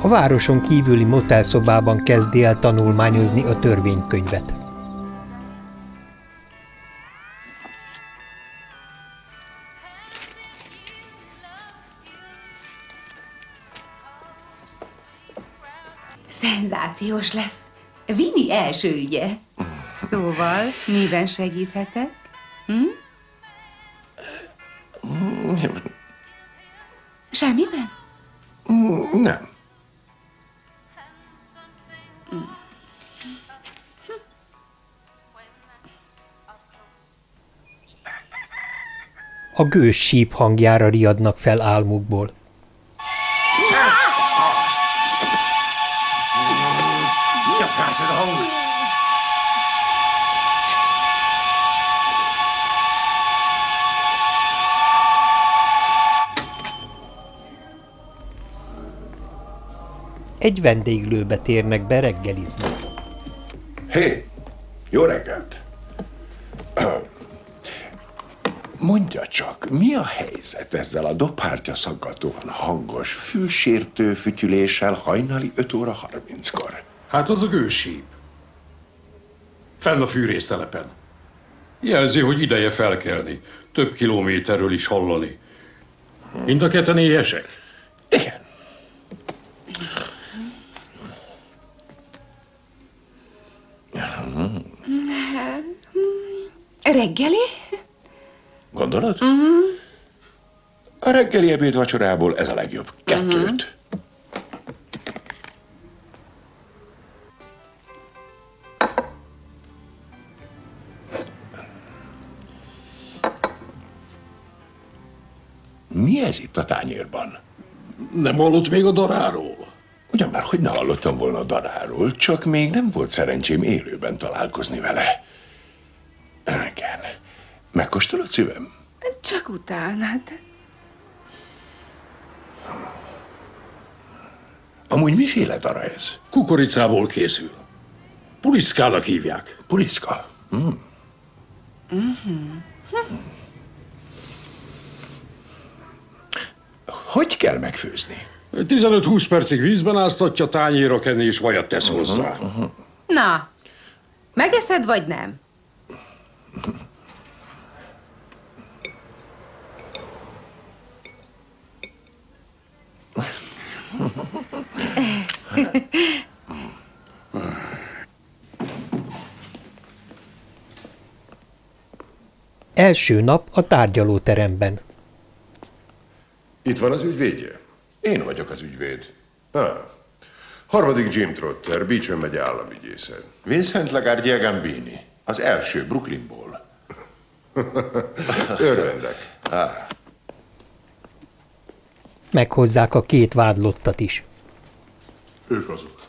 A városon kívüli motelszobában kezdi el tanulmányozni a törvénykönyvet. Szenzációs lesz. Vini első ügye. Szóval, miben segíthetek? Hm? Semmiben? Nem. A gős síp hangjára riadnak fel álmukból. Mi a frász ez a hang? Egy vendéglőbe térnek be reggelizni. Hé, jó reggelt! Mondja csak, mi a helyzet ezzel a dobhártya szaggatóan hangos, fülsértő fütyüléssel hajnali 5 óra 30-kor? Hát az a gősíp. Fenn a fűrésztelepen. Jelzi, hogy ideje felkelni. Több kilométerről is hallani. Mind a ketten éhesek? Igen. Reggeli? Gondolod? Uh-huh. A reggeli ebéd vacsorából ez a legjobb. Kettőt. Uh-huh. Mi ez itt a tányérban? Nem hallott még a daráról? Ugyan már, hogy ne hallottam volna a daráról, csak még nem volt szerencsém élőben találkozni vele. Igen. Megkóstolod szívem? Csak utána. Hát. Amúgy miféle dara ez? Kukoricából készül. Puliszkának hívják. Puliszka? Mm. Hogy kell megfőzni? 15-20 percig vízben áztatja, tányérra kenni és vajat tesz hozzá. Na, megeszed vagy nem? Első nap a tárgyalóteremben. Itt van az ügyvédje? Én vagyok az ügyvéd. Ah. Harmadik Jim Trotter, Beecham megye államügyésze. Vincent Lagardia Gambini, az első Brooklynból. Örvendek. Meghozzák a két vádlottat is. Ők azok.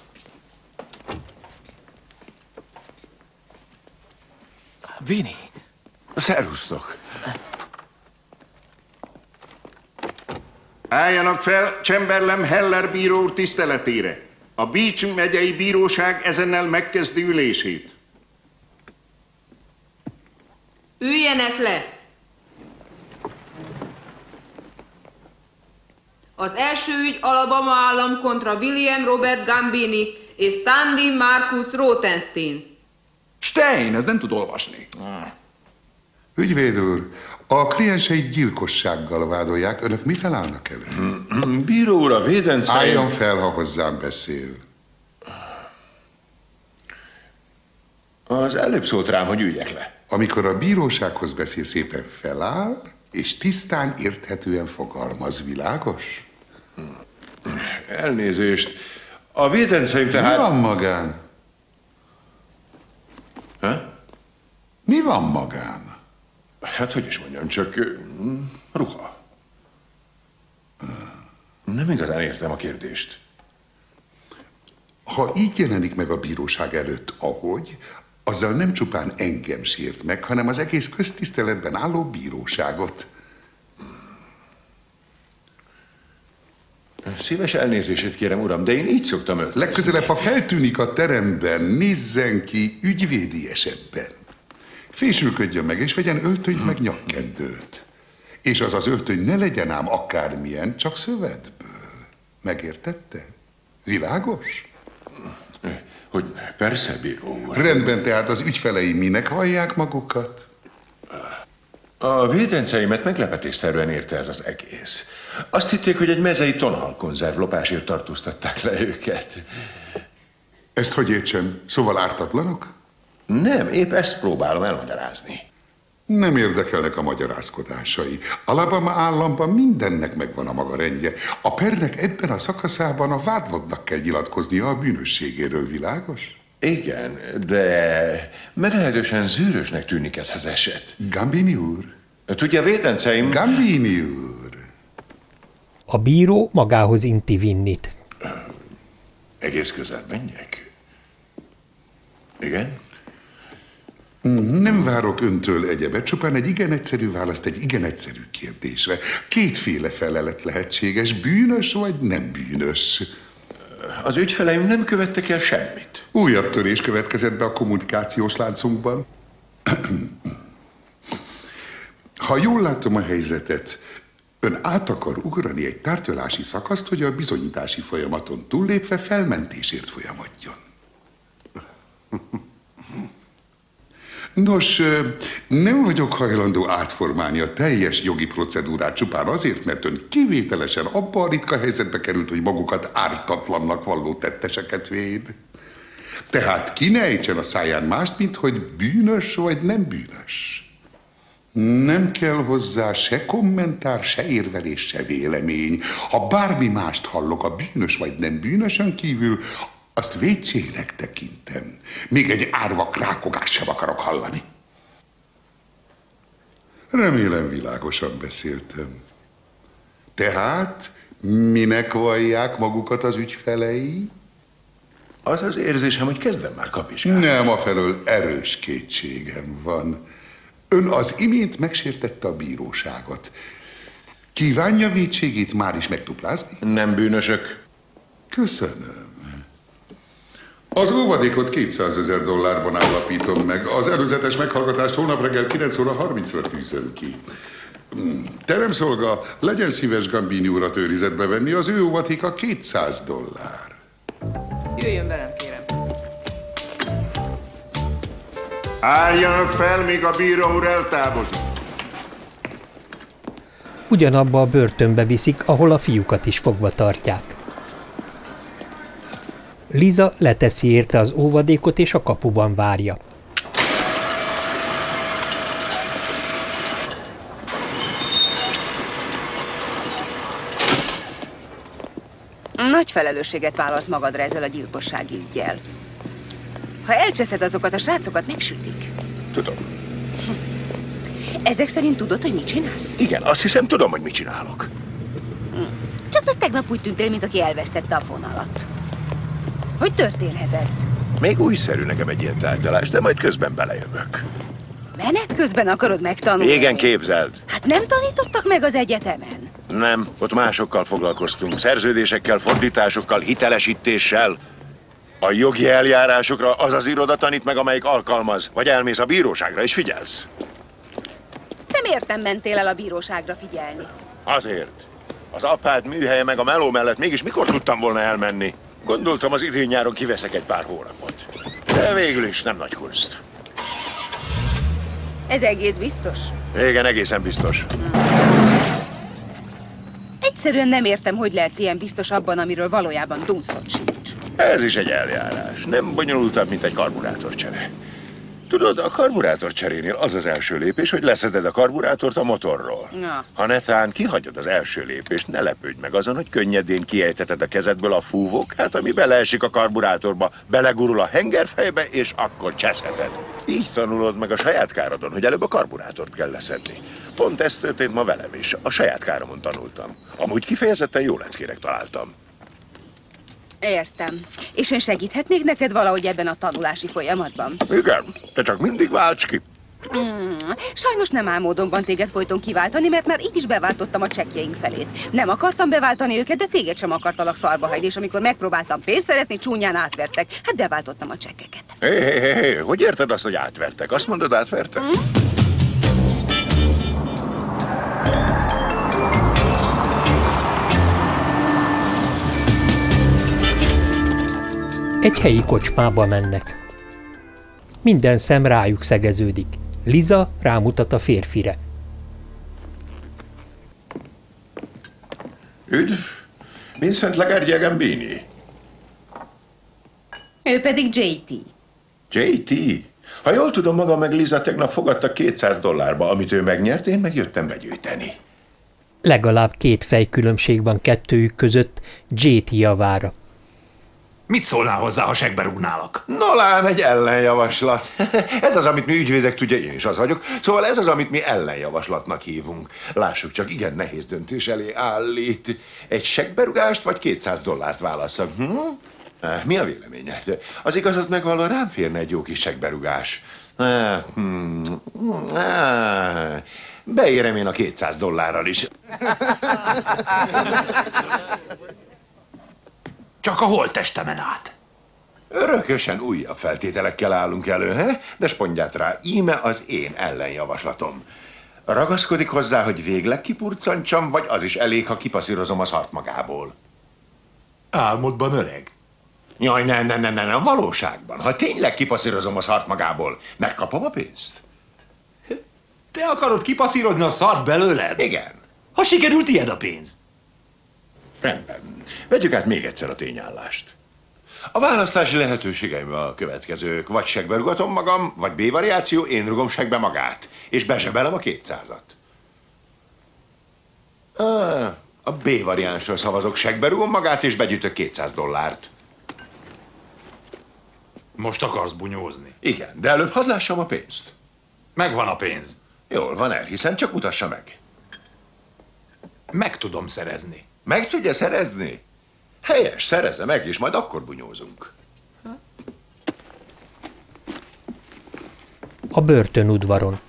Vini, Szervusztok. Álljanak fel Chamberlain Heller bíró úr tiszteletére. A Beach megyei bíróság ezennel megkezdi ülését. Üljenek le! Az első ügy Alabama állam kontra William Robert Gambini és Stanley Marcus Rotenstein. Stein, ez nem tud olvasni. Ügyvéd úr, a klienseit gyilkossággal vádolják. Önök mi felállnak elő? Bíró úr, a védence... Álljon fel, ha hozzám beszél. Az előbb szólt rám, hogy üljek le. Amikor a bírósághoz beszél, szépen feláll, és tisztán érthetően fogalmaz. Világos? Elnézést. A védenceim tehát... Mi van magán? Ha? Mi van magán? Hát, hogy is mondjam, csak ruha. Nem igazán értem a kérdést. Ha így jelenik meg a bíróság előtt, ahogy, azzal nem csupán engem sért meg, hanem az egész köztiszteletben álló bíróságot. Szíves elnézését kérem, uram, de én így szoktam öltözni. Legközelebb, ha feltűnik a teremben, nézzen ki ügyvédi esetben. Fésülködjön meg, és vegyen öltönyt meg nyakkendőt. És az az öltöny ne legyen ám akármilyen, csak szövetből. Megértette? Világos? Hogy persze, bíró úr. Rendben, tehát az ügyfeleim minek hallják magukat? A védenceimet meglepetésszerűen érte ez az egész. Azt hitték, hogy egy mezei tonhalkonzerv lopásért tartóztatták le őket. Ezt hogy értsem? Szóval ártatlanok? Nem, épp ezt próbálom elmagyarázni. Nem érdekelnek a magyarázkodásai. Alabama államban mindennek megvan a maga rendje. A pernek ebben a szakaszában a vádlottnak kell nyilatkoznia a bűnösségéről, világos? Igen, de meglehetősen zűrösnek tűnik ez az eset. Gambini úr? Tudja, védenceim... Gambini úr! A bíró magához inti Vinnit. Egész közel menjek? Igen? Nem várok öntől egyebet, csupán egy igen egyszerű választ egy igen egyszerű kérdésre. Kétféle felelet lehetséges, bűnös vagy nem bűnös. Az ügyfeleim nem követtek el semmit. Újabb törés következett be a kommunikációs láncunkban. Ha jól látom a helyzetet, ön át akar ugrani egy tárgyalási szakaszt, hogy a bizonyítási folyamaton túllépve felmentésért folyamodjon. Nos, nem vagyok hajlandó átformálni a teljes jogi procedúrát csupán azért, mert ön kivételesen abba a ritka helyzetbe került, hogy magukat ártatlannak valló tetteseket véd. Tehát ki ne ejtsen a száján mást, mint hogy bűnös vagy nem bűnös. Nem kell hozzá se kommentár, se érvelés, se vélemény. Ha bármi mást hallok a bűnös vagy nem bűnösön kívül, azt vétségnek tekintem. Még egy árva krákogást sem akarok hallani. Remélem világosan beszéltem. Tehát minek vallják magukat az ügyfelei? Az az érzésem, hogy kezdem már kapizsgálni. Nem, afelől erős kétségem van. Ön az imént megsértette a bíróságot. Kívánja vétségét már is megduplázni? Nem bűnösök. Köszönöm. Az óvadékot 200 ezer dollárban állapítom meg. Az előzetes meghallgatást holnap reggel 9 óra 30-ra tűzöm ki. Hmm, Teremszolga, legyen szíves Gambini urat őrizetbe venni, az ő óvadéka 200 dollár. Jöjjön velem, kérem. Álljanak fel, míg a bíró úr eltávozik. Ugyanabba a börtönbe viszik, ahol a fiúkat is fogva tartják. Liza leteszi érte az óvadékot, és a kapuban várja. Nagy felelősséget vállalsz magadra ezzel a gyilkossági ügyjel. Ha elcseszed azokat, a srácokat megsütik. Tudom. Ezek szerint tudod, hogy mit csinálsz? Igen, azt hiszem, tudom, hogy mit csinálok. Csak mert tegnap úgy tűntél, mint aki elvesztette a fonalat. Hogy történhetett? Még újszerű nekem egy ilyen tárgyalás, de majd közben belejövök. Menet közben akarod megtanulni? Igen, képzeld. Hát nem tanítottak meg az egyetemen? Nem, ott másokkal foglalkoztunk. Szerződésekkel, fordításokkal, hitelesítéssel. A jogi eljárásokra az az iroda tanít meg, amelyik alkalmaz. Vagy elmész a bíróságra és figyelsz. Nem mentél el a bíróságra figyelni? Azért. Az apád műhelye meg a meló mellett mégis mikor tudtam volna elmenni? Gondoltam az idén nyáron kiveszek egy pár hónapot. De végül is nem nagy kunst. Ez egész biztos? Igen, egészen biztos. Egyszerűen nem értem, hogy lehetsz ilyen biztos abban, amiről valójában dunszot sincs. Ez is egy eljárás. Nem bonyolultabb, mint egy karburátorcsere. Tudod, a karburátorcserénél az az első lépés, hogy leszeded a karburátort a motorról. Na. Ha netán kihagyod az első lépést, ne lepődj meg azon, hogy könnyedén kiejteted a kezedből a fúvókát, ami beleesik a karburátorba, belegurul a hengerfejbe, és akkor cseszheted. Így tanulod meg a saját károdon, hogy előbb a karburátort kell leszedni. Pont ez történt ma velem is. A saját káromon tanultam. Amúgy kifejezetten jó leckének találtam. Értem. És én segíthetnék neked valahogy ebben a tanulási folyamatban? Igen, te csak mindig válts ki. Hmm. Sajnos nem áll módonban téged folyton kiváltani, mert már így is beváltottam a csekjeink felét. Nem akartam beváltani őket, de téged sem akartalak szarba hagyni, és amikor megpróbáltam pénzt szerezni, csúnyán átvertek. Hát beváltottam a csekkeket. Hé, hé, hé, hogy érted azt, hogy átvertek? Azt mondod, átvertek? Egy helyi kocsmába mennek. Minden szem rájuk szegeződik. Liza rámutat a férfire. Üdv! Vincent Lagardia Gambini. Ő pedig JT. JT? Ha jól tudom, maga meg Liza tegnap fogadta 200 dollárba, amit ő megnyert, én meg jöttem begyűjteni. Legalább két fejkülönbség van kettőjük között JT javára. Mit szólnál hozzá, ha segbe rúgnálak? No lám, egy ellenjavaslat. Ez az, amit mi ügyvédek tudja, én is az vagyok. Szóval ez az, amit mi ellenjavaslatnak hívunk. Lássuk csak, igen nehéz döntés elé állít. Egy segberugást vagy 200 dollárt válasszak. Hm? Mi a véleményed? Az igazat megvalva rám férne egy jó kis segberugás. Eh, Beérem én a 200 dollárral is. Csak a holttestemen át. Örökösen újabb feltételekkel állunk elő, he? de spondját rá, íme az én ellenjavaslatom. Ragaszkodik hozzá, hogy végleg kipurcantsam, vagy az is elég, ha kipaszírozom a szart magából. Álmodban öreg. Jaj, nem, nem, nem, nem, nem, valóságban. Ha tényleg kipaszírozom a szart magából, megkapom a pénzt? Te akarod kipaszírozni a szart belőled? Igen. Ha sikerült, tiéd a pénz. Rendben. Vegyük át még egyszer a tényállást. A választási lehetőségeim a következők. Vagy segbe rugatom magam, vagy B variáció, én rugom segbe magát. És besebelem a kétszázat. Ah, A B variánsról szavazok, segbe rugom magát, és begyűjtök 200 dollárt. Most akarsz bunyózni. Igen, de előbb hadd lássam a pénzt. Megvan a pénz. Jól van, elhiszem, csak mutassa meg. Meg tudom szerezni. Meg tudja szerezni? Helyes, szerezze meg, és majd akkor bunyózunk. A börtönudvaron.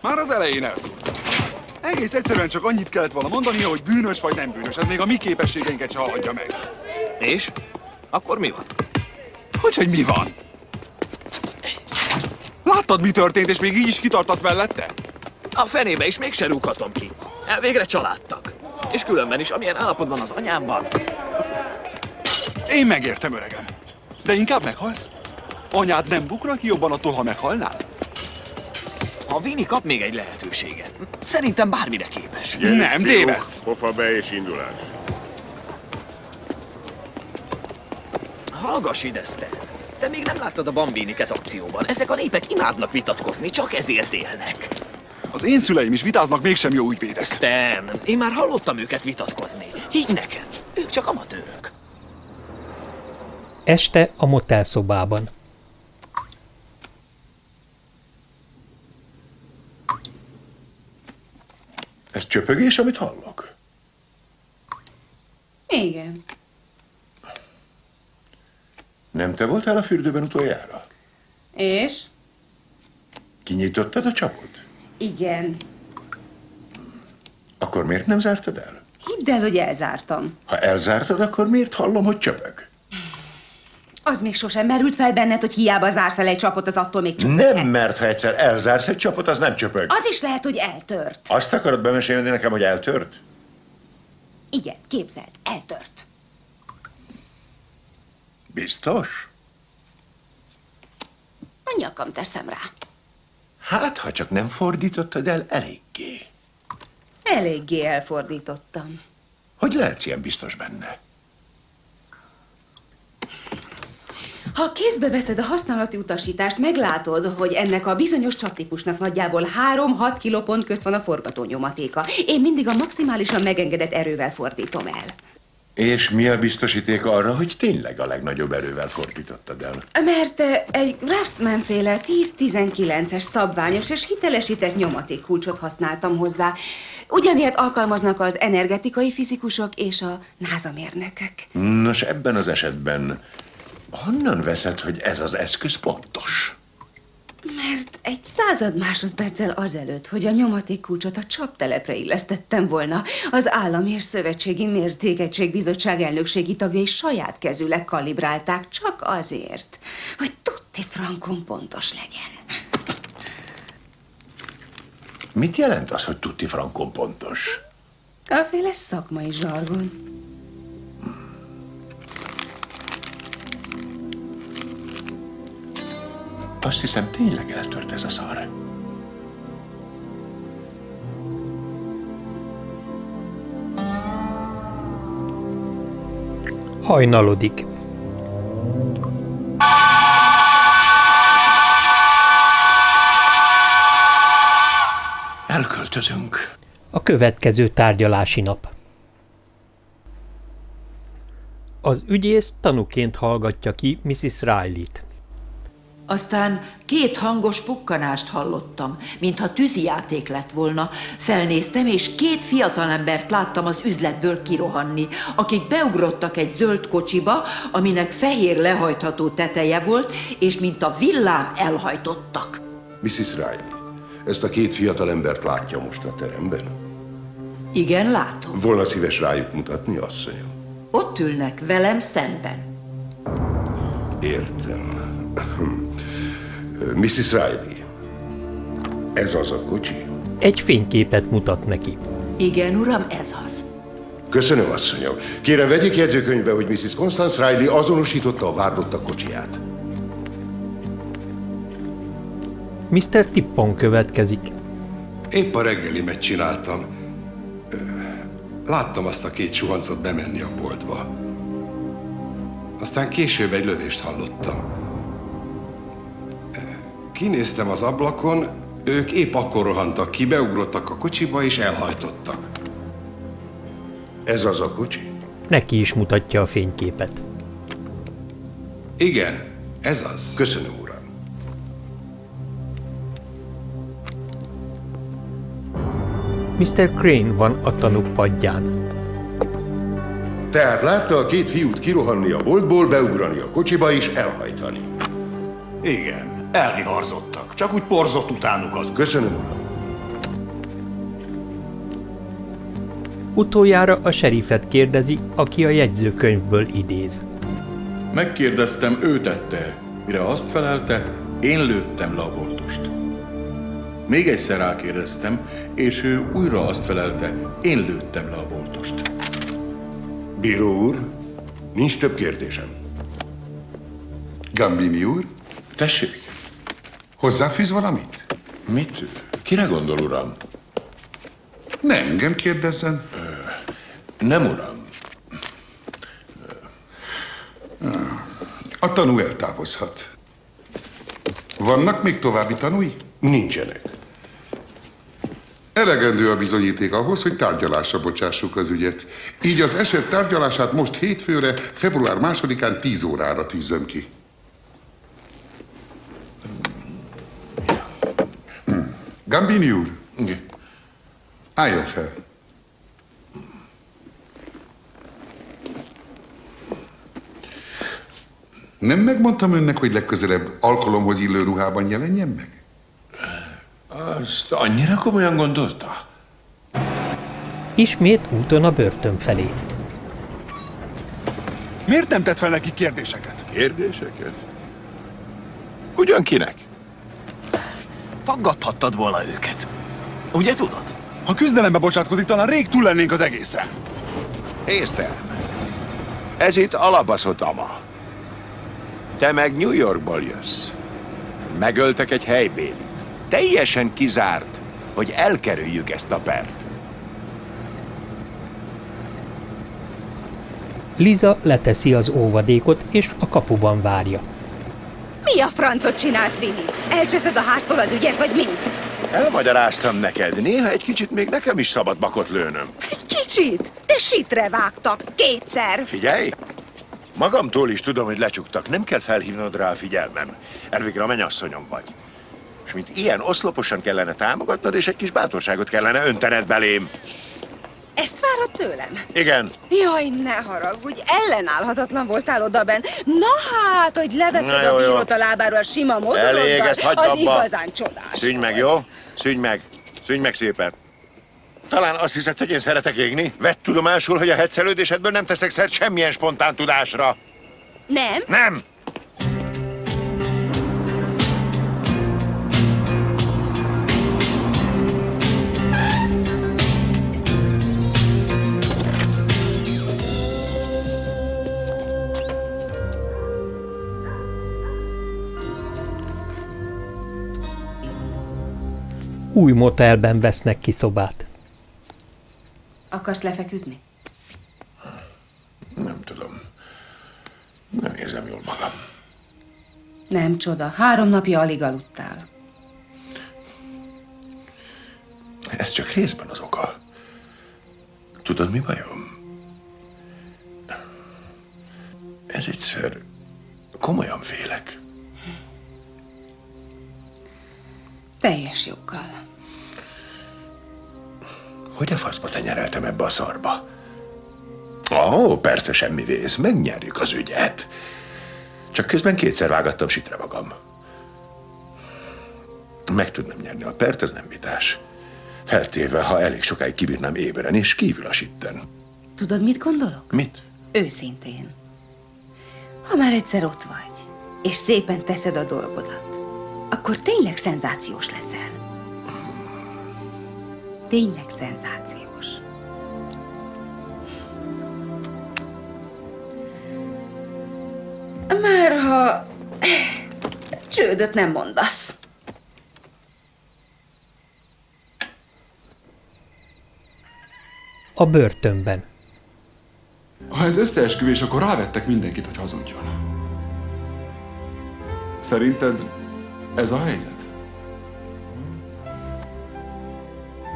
Már az elején elszúrtam. Egész egyszerűen csak annyit kellett volna mondani, hogy bűnös vagy nem bűnös. Ez még a mi képességeinket se haladja meg. És? Akkor mi van? Hogy, hogy mi van? Láttad, mi történt, és még így is kitartasz mellette? A fenébe is mégse rúghatom ki. Elvégre családtak. És különben is, amilyen állapotban az anyám van. Én megértem, öregem. De inkább meghalsz? Anyád nem bukna ki jobban attól, ha meghalnál? Ha Vini kap még egy lehetőséget, szerintem bármire képes. Nem, tévedsz. Pofa be és indulás. Hallgass ide, Stan. Te még nem láttad a bambiniket akcióban. Ezek a népek imádnak vitatkozni, csak ezért élnek. Az én szüleim is vitáznak, mégsem jó ügyvédek. Stan, én már hallottam őket vitatkozni. Higgy nekem, ők csak amatőrök. Este a motelszobában. Ez csöpögés, amit hallok? Igen. Nem te voltál a fürdőben utoljára? És? Kinyitottad a csapot? Igen. Akkor miért nem zártad el? Hidd el, hogy elzártam. Ha elzártad, akkor miért hallom, hogy csöpög? Az még sosem merült fel benned, hogy hiába zársz el egy csapot, az attól még csak... Nem, mert ha egyszer elzársz egy csapot, az nem csöpög. Az is lehet, hogy eltört. Azt akarod bemesélni nekem, hogy eltört? Igen, képzeld, eltört. Biztos? A nyakam teszem rá. Hát, ha csak nem fordítottad el eléggé. Eléggé elfordítottam. Hogy lehetsz ilyen biztos benne? Ha kézbe veszed a használati utasítást, meglátod, hogy ennek a bizonyos csaptípusnak nagyjából 3-6 kilopont közt van a forgatónyomatéka. Én mindig a maximálisan megengedett erővel fordítom el. És mi a biztosíték arra, hogy tényleg a legnagyobb erővel fordítottad el? Mert eh, egy Craftsman féle 10-19-es szabványos és hitelesített nyomaték kulcsot használtam hozzá. Ugyanilyet alkalmaznak az energetikai fizikusok és a NASA mérnökök. Nos, ebben az esetben honnan veszed, hogy ez az eszköz pontos? Mert egy század másodperccel azelőtt, hogy a nyomaték kulcsot a csaptelepre illesztettem volna, az Állam és Szövetségi Mértékegységbizottság elnökségi tagjai saját kezűleg kalibrálták csak azért, hogy tutti frankon pontos legyen. Mit jelent az, hogy tutti frankon pontos? A féle szakmai zsargon. Azt hiszem, tényleg eltört ez a szar. Hajnalodik. Elköltözünk. A következő tárgyalási nap. Az ügyész tanuként hallgatja ki Mrs. Riley-t. Aztán két hangos pukkanást hallottam, mintha tűzijáték lett volna. Felnéztem, és két fiatalembert láttam az üzletből kirohanni, akik beugrottak egy zöld kocsiba, aminek fehér lehajtható teteje volt, és mint a villám elhajtottak. Mrs. Riley, ezt a két fiatal embert látja most a teremben? Igen, látom. Volna szíves rájuk mutatni, asszonyom? Ott ülnek velem szemben. Értem. Mrs. Riley, ez az a kocsi? Egy fényképet mutat neki. Igen, uram, ez az. Köszönöm, asszonyom. Kérem, vegyék jegyzőkönyvbe, hogy Mrs. Constance Riley azonosította a vádlottak kocsiját. Mr. Tippon következik. Épp a reggelimet csináltam. Láttam azt a két suhancot bemenni a boltba. Aztán később egy lövést hallottam. Kinéztem az ablakon, ők épp akkor rohantak ki, beugrottak a kocsiba és elhajtottak. Ez az a kocsi? Neki is mutatja a fényképet. Igen, ez az. Köszönöm, uram. Mr. Crane van a tanúk padján. Tehát látta a két fiút kirohanni a boltból, beugrani a kocsiba és elhajtani. Igen, elviharzottak. Csak úgy porzott utánuk az. Köszönöm, uram. Utoljára a serifet kérdezi, aki a jegyzőkönyvből idéz. Megkérdeztem, ő tette, mire azt felelte, én lőttem le a boltost. Még egyszer rákérdeztem, és ő újra azt felelte, én lőttem le a boltost. Bíró úr, nincs több kérdésem. Gambini úr, Tessék, hozzáfűz valamit? mit? Kire gondol, uram? Ne engem kérdezzen. Nem, uram. A tanú eltávozhat. Vannak még további tanúi? Nincsenek. Elegendő a bizonyíték ahhoz, hogy tárgyalásra bocsássuk az ügyet. Így az eset tárgyalását most hétfőre, február másodikán 10 órára tűzöm ki. Hm. Gambini úr, Igen. álljon fel. Nem megmondtam önnek, hogy legközelebb alkalomhoz illő ruhában jelenjen meg? Azt annyira komolyan gondolta? Ismét úton a börtön felé. Miért nem tett fel neki kérdéseket? Kérdéseket? Ugyan kinek? Faggathattad volna őket. Ugye tudod? Ha küzdelembe bocsátkozik, talán rég túl lennénk az egészen. Fel! Ez itt alapaszott ama. Te meg New Yorkból jössz. Megöltek egy helybélit. Teljesen kizárt, hogy elkerüljük ezt a pert. Liza leteszi az óvadékot, és a kapuban várja. Mi a francot csinálsz, Vili? Elcseszed a háztól az ügyet, vagy mi? Elmagyaráztam neked, néha egy kicsit még nekem is szabad bakot lőnöm. Egy kicsit, de sitre vágtak. Kétszer. Figyelj! Magamtól is tudom, hogy lecsuktak. Nem kell felhívnod rá a figyelmem. Elvégre a mennyasszonyom vagy. És mint ilyen oszloposan kellene támogatnod, és egy kis bátorságot kellene öntened belém. Ezt várod tőlem? Igen. Jaj, ne haragudj, ellenállhatatlan voltál odaben. Na hát, hogy Na levetted jó, a bírót a lábáról a sima Elég, modoroddal, ezt hagyd az abba. igazán csodás. Szűnj meg, jó? Szűnj meg. Szűnj meg szépen. Talán azt hiszed, hogy én szeretek égni? Vedd tudomásul, hogy a hetszelődésedből nem teszek szert semmilyen spontán tudásra. Nem? Nem! Új motelben vesznek ki szobát. Akarsz lefeküdni? Nem tudom. Nem érzem jól magam. Nem csoda, három napja alig aludtál. Ez csak részben az oka. Tudod, mi bajom? Ez egyszer komolyan félek. Teljes joggal. Hogy a faszba tenyereltem ebbe a szarba? Ó, oh, persze semmi vész, megnyerjük az ügyet. Csak közben kétszer vágattam sitre magam. Meg tudnám nyerni a pert, ez nem vitás. Feltéve, ha elég sokáig kibírnám éberen, és kívül a sitten. Tudod, mit gondolok? Mit? Őszintén. Ha már egyszer ott vagy, és szépen teszed a dolgodat, akkor tényleg szenzációs leszel. Tényleg szenzációs. Már ha csődöt nem mondasz. A börtönben. Ha ez összeesküvés, akkor rávettek mindenkit, hogy hazudjon. Szerinted ez a helyzet?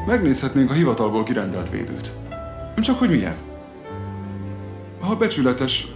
Megnézhetnénk a hivatalból kirendelt védőt. Csak hogy milyen. Ha becsületes,